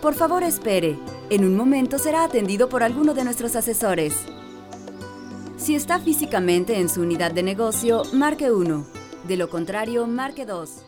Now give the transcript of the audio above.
Por favor, espere. En un momento será atendido por alguno de nuestros asesores. Si está físicamente en su unidad de negocio, marque 1. De lo contrario, marque 2.